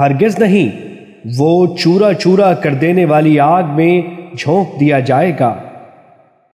ہرگز نہیں وہ چورا چورا کر دینے والی آگ میں جھونک دیا جائے گا۔